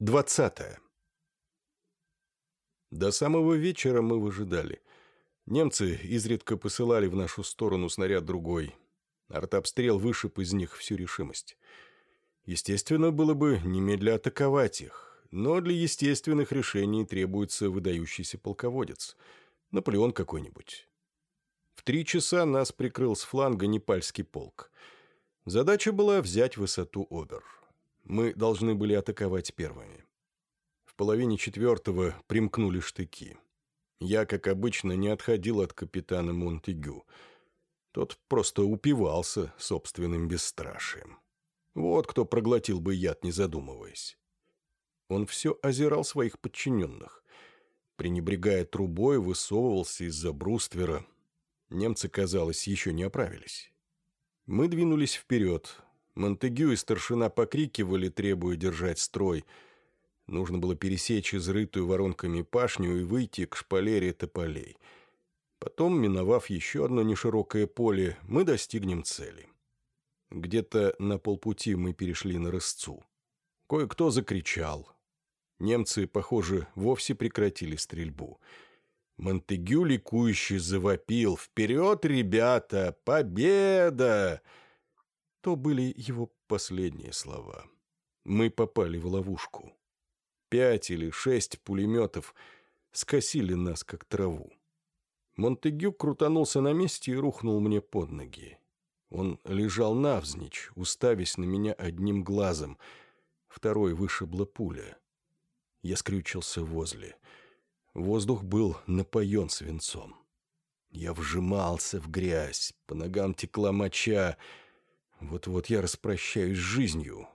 Двадцатое. До самого вечера мы выжидали. Немцы изредка посылали в нашу сторону снаряд другой. Артобстрел вышиб из них всю решимость. Естественно, было бы немедля атаковать их, но для естественных решений требуется выдающийся полководец. Наполеон какой-нибудь. В три часа нас прикрыл с фланга Непальский полк. Задача была взять высоту Обер. Мы должны были атаковать первыми. В половине четвертого примкнули штыки. Я, как обычно, не отходил от капитана Монтегю. Тот просто упивался собственным бесстрашием. Вот кто проглотил бы яд, не задумываясь. Он все озирал своих подчиненных. Пренебрегая трубой, высовывался из-за бруствера. Немцы, казалось, еще не оправились. Мы двинулись вперед. Монтегю и старшина покрикивали, требуя держать строй — Нужно было пересечь изрытую воронками пашню и выйти к шпалере тополей. Потом, миновав еще одно неширокое поле, мы достигнем цели. Где-то на полпути мы перешли на рысцу. Кое-кто закричал. Немцы, похоже, вовсе прекратили стрельбу. Монтегю ликующе завопил «Вперед, ребята! Победа!» То были его последние слова. Мы попали в ловушку пять или шесть пулеметов скосили нас, как траву. Монтегю крутанулся на месте и рухнул мне под ноги. Он лежал навзничь, уставясь на меня одним глазом. Второй вышибла пуля. Я скрючился возле. Воздух был напоен свинцом. Я вжимался в грязь, по ногам текла моча. Вот-вот я распрощаюсь с жизнью.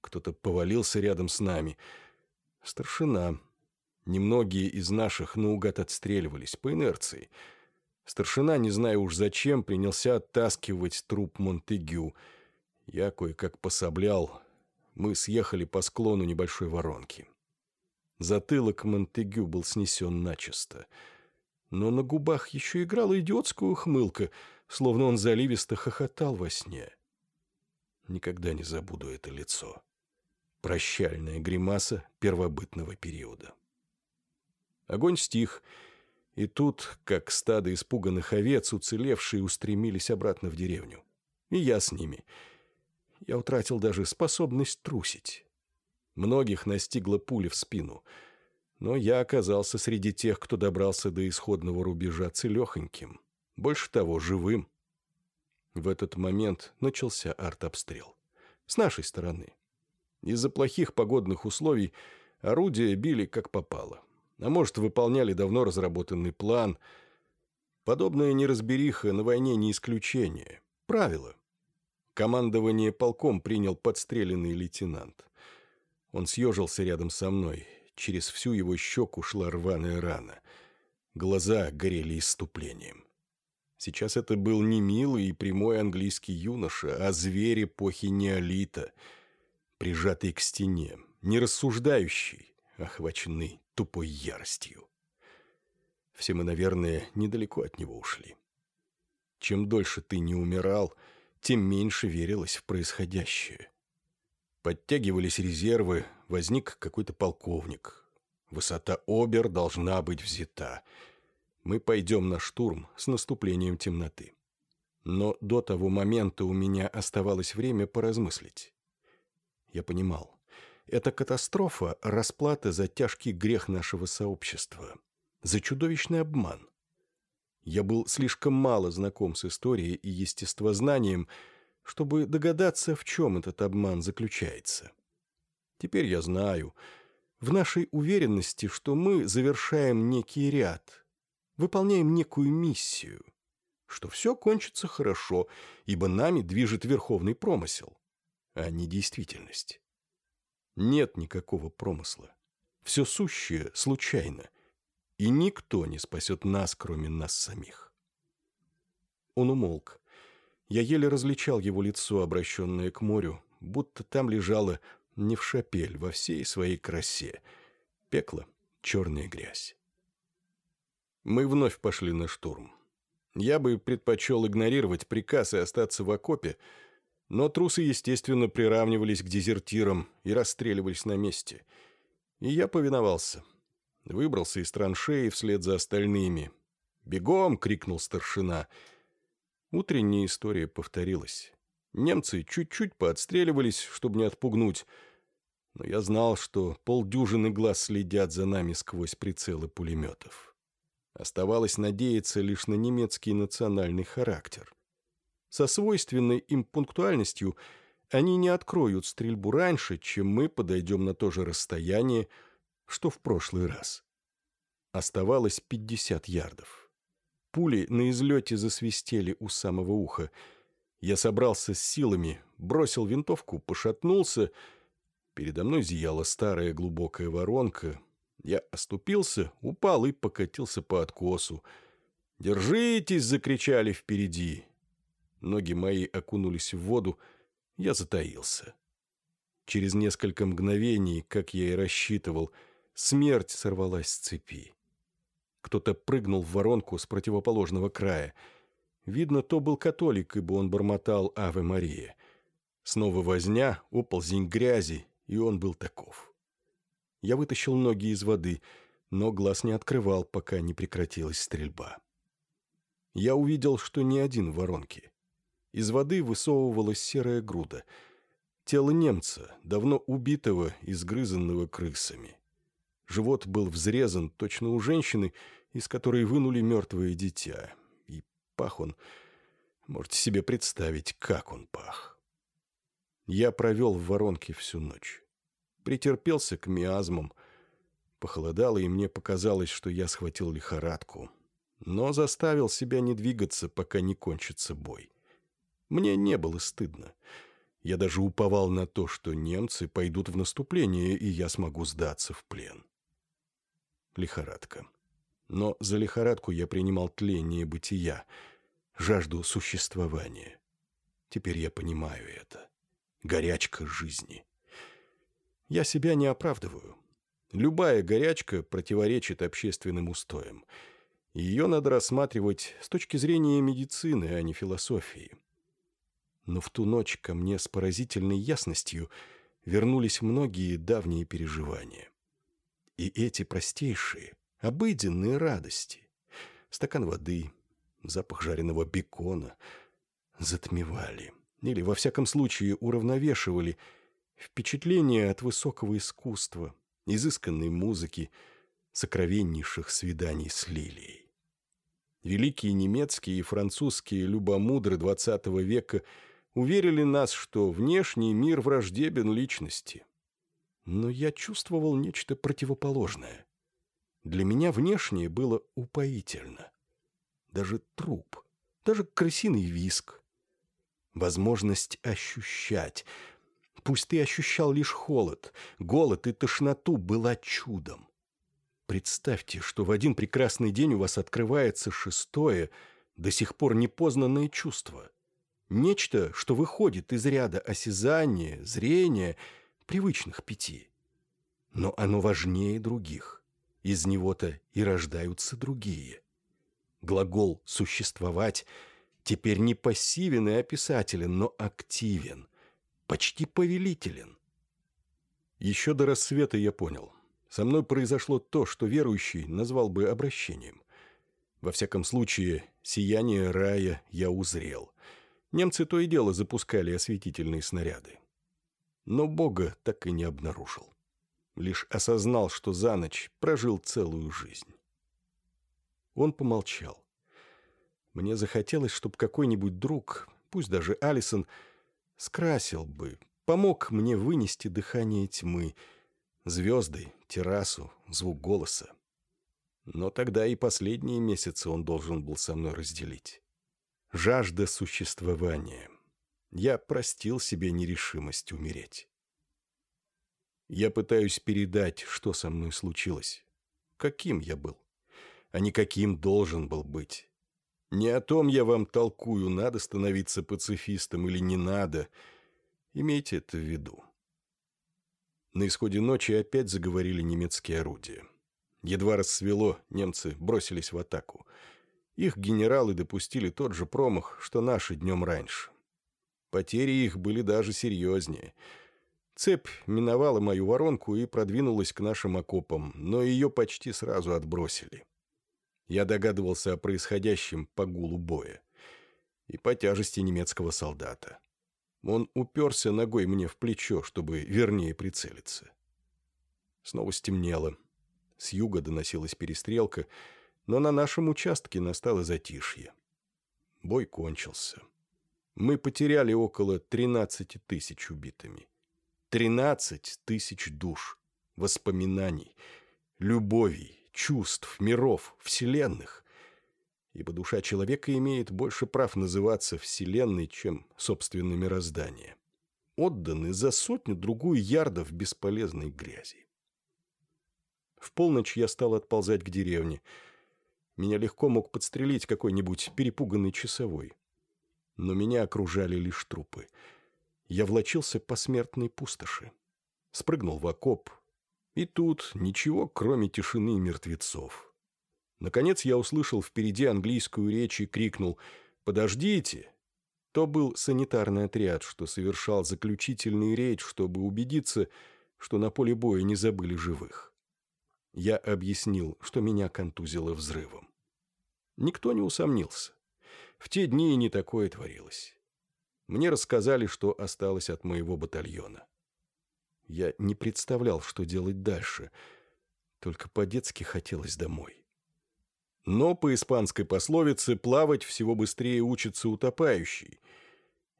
Кто-то повалился рядом с нами — Старшина. Немногие из наших наугад отстреливались по инерции. Старшина, не знаю уж зачем, принялся оттаскивать труп Монтегю. Я кое-как пособлял. Мы съехали по склону небольшой воронки. Затылок Монтегю был снесен начисто. Но на губах еще играла идиотская ухмылка, словно он заливисто хохотал во сне. Никогда не забуду это лицо. Прощальная гримаса первобытного периода. Огонь стих, и тут, как стадо испуганных овец, уцелевшие устремились обратно в деревню. И я с ними. Я утратил даже способность трусить. Многих настигла пуля в спину, но я оказался среди тех, кто добрался до исходного рубежа целехоньким, больше того, живым. В этот момент начался артобстрел. С нашей стороны. Из-за плохих погодных условий орудия били как попало. А может, выполняли давно разработанный план. Подобная неразбериха на войне не исключение. Правило. Командование полком принял подстреленный лейтенант. Он съежился рядом со мной. Через всю его щеку шла рваная рана. Глаза горели иступлением. Сейчас это был не милый и прямой английский юноша, а зверь эпохи неолита — прижатый к стене, нерассуждающий, охваченный тупой яростью. Все мы, наверное, недалеко от него ушли. Чем дольше ты не умирал, тем меньше верилось в происходящее. Подтягивались резервы, возник какой-то полковник. Высота Обер должна быть взята. Мы пойдем на штурм с наступлением темноты. Но до того момента у меня оставалось время поразмыслить. Я понимал. Это катастрофа – расплата за тяжкий грех нашего сообщества. За чудовищный обман. Я был слишком мало знаком с историей и естествознанием, чтобы догадаться, в чем этот обман заключается. Теперь я знаю. В нашей уверенности, что мы завершаем некий ряд, выполняем некую миссию, что все кончится хорошо, ибо нами движет верховный промысел а не действительность. Нет никакого промысла. Все сущее случайно, и никто не спасет нас, кроме нас самих. Он умолк. Я еле различал его лицо, обращенное к морю, будто там лежало не в шапель во всей своей красе. Пекло, черная грязь. Мы вновь пошли на штурм. Я бы предпочел игнорировать приказ и остаться в окопе, но трусы, естественно, приравнивались к дезертирам и расстреливались на месте. И я повиновался. Выбрался из траншеи вслед за остальными. «Бегом!» — крикнул старшина. Утренняя история повторилась. Немцы чуть-чуть поотстреливались, чтобы не отпугнуть. Но я знал, что полдюжины глаз следят за нами сквозь прицелы пулеметов. Оставалось надеяться лишь на немецкий национальный характер. Со свойственной им пунктуальностью они не откроют стрельбу раньше, чем мы подойдем на то же расстояние, что в прошлый раз. Оставалось 50 ярдов. Пули на излете засвистели у самого уха. Я собрался с силами, бросил винтовку, пошатнулся. Передо мной зияла старая глубокая воронка. Я оступился, упал и покатился по откосу. «Держитесь!» — закричали впереди. Ноги мои окунулись в воду, я затаился. Через несколько мгновений, как я и рассчитывал, смерть сорвалась с цепи. Кто-то прыгнул в воронку с противоположного края. Видно, то был католик, ибо он бормотал «Аве Мария». Снова возня, оползень грязи, и он был таков. Я вытащил ноги из воды, но глаз не открывал, пока не прекратилась стрельба. Я увидел, что не один в воронке. Из воды высовывалась серая груда. Тело немца, давно убитого и сгрызанного крысами. Живот был взрезан точно у женщины, из которой вынули мертвое дитя. И пах он... Можете себе представить, как он пах. Я провел в воронке всю ночь. Претерпелся к миазмам. Похолодало, и мне показалось, что я схватил лихорадку. Но заставил себя не двигаться, пока не кончится бой. Мне не было стыдно. Я даже уповал на то, что немцы пойдут в наступление, и я смогу сдаться в плен. Лихорадка. Но за лихорадку я принимал тление бытия, жажду существования. Теперь я понимаю это. Горячка жизни. Я себя не оправдываю. Любая горячка противоречит общественным устоям. Ее надо рассматривать с точки зрения медицины, а не философии. Но в ту ночь ко мне с поразительной ясностью вернулись многие давние переживания. И эти простейшие, обыденные радости, стакан воды, запах жареного бекона, затмевали, или, во всяком случае, уравновешивали впечатление от высокого искусства, изысканной музыки, сокровеннейших свиданий с лилией. Великие немецкие и французские любомудры XX века – уверили нас, что внешний мир враждебен личности. Но я чувствовал нечто противоположное. Для меня внешнее было упоительно. Даже труп, даже крысиный виск. Возможность ощущать. Пусть ты ощущал лишь холод, голод и тошноту была чудом. Представьте, что в один прекрасный день у вас открывается шестое, до сих пор непознанное чувство. Нечто, что выходит из ряда осязания, зрения, привычных пяти. Но оно важнее других. Из него-то и рождаются другие. Глагол «существовать» теперь не пассивен и описателен, но активен, почти повелителен. Еще до рассвета я понял. Со мной произошло то, что верующий назвал бы обращением. Во всяком случае, сияние рая я узрел — Немцы то и дело запускали осветительные снаряды. Но Бога так и не обнаружил. Лишь осознал, что за ночь прожил целую жизнь. Он помолчал. Мне захотелось, чтобы какой-нибудь друг, пусть даже Алисон, скрасил бы, помог мне вынести дыхание тьмы, звезды, террасу, звук голоса. Но тогда и последние месяцы он должен был со мной разделить жажда существования. Я простил себе нерешимость умереть. Я пытаюсь передать, что со мной случилось. Каким я был, а не каким должен был быть. Не о том я вам толкую, надо становиться пацифистом или не надо. Имейте это в виду. На исходе ночи опять заговорили немецкие орудия. Едва рассвело, немцы бросились в атаку — их генералы допустили тот же промах, что наши днем раньше. Потери их были даже серьезнее. Цепь миновала мою воронку и продвинулась к нашим окопам, но ее почти сразу отбросили. Я догадывался о происходящем по гулу боя и по тяжести немецкого солдата. Он уперся ногой мне в плечо, чтобы вернее прицелиться. Снова стемнело. С юга доносилась перестрелка, но на нашем участке настало затишье. Бой кончился. Мы потеряли около 13 тысяч убитыми. 13 тысяч душ, воспоминаний, любовей, чувств, миров, вселенных. Ибо душа человека имеет больше прав называться вселенной, чем собственное мироздание. Отданы за сотню-другую ярдов бесполезной грязи. В полночь я стал отползать к деревне. Меня легко мог подстрелить какой-нибудь перепуганный часовой. Но меня окружали лишь трупы. Я влочился по смертной пустоши. Спрыгнул в окоп, и тут ничего, кроме тишины мертвецов. Наконец я услышал впереди английскую речь и крикнул «Подождите!». То был санитарный отряд, что совершал заключительный рейд, чтобы убедиться, что на поле боя не забыли живых. Я объяснил, что меня контузило взрывом. Никто не усомнился. В те дни не такое творилось. Мне рассказали, что осталось от моего батальона. Я не представлял, что делать дальше. Только по-детски хотелось домой. Но по испанской пословице плавать всего быстрее учится утопающий.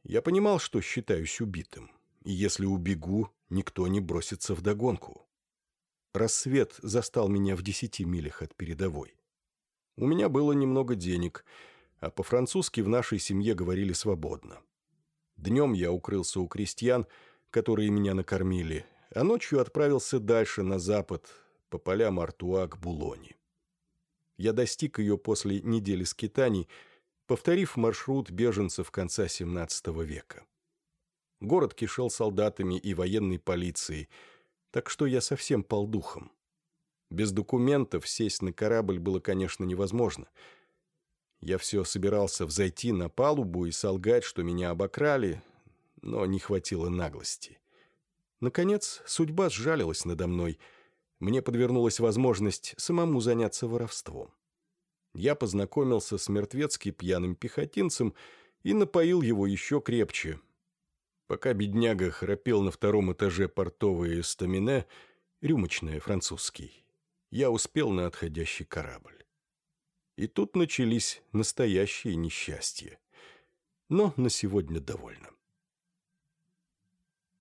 Я понимал, что считаюсь убитым. И если убегу, никто не бросится в догонку. Рассвет застал меня в десяти милях от передовой. У меня было немного денег, а по-французски в нашей семье говорили свободно. Днем я укрылся у крестьян, которые меня накормили, а ночью отправился дальше, на запад, по полям Артуа к Булони. Я достиг ее после недели скитаний, повторив маршрут беженцев конца XVII века. Город кишел солдатами и военной полицией, так что я совсем пал духом. Без документов сесть на корабль было, конечно, невозможно. Я все собирался взойти на палубу и солгать, что меня обокрали, но не хватило наглости. Наконец, судьба сжалилась надо мной. Мне подвернулась возможность самому заняться воровством. Я познакомился с мертвецки пьяным пехотинцем и напоил его еще крепче. Пока бедняга храпел на втором этаже портовые стамине, рюмочная французский, я успел на отходящий корабль. И тут начались настоящие несчастья. Но на сегодня довольно.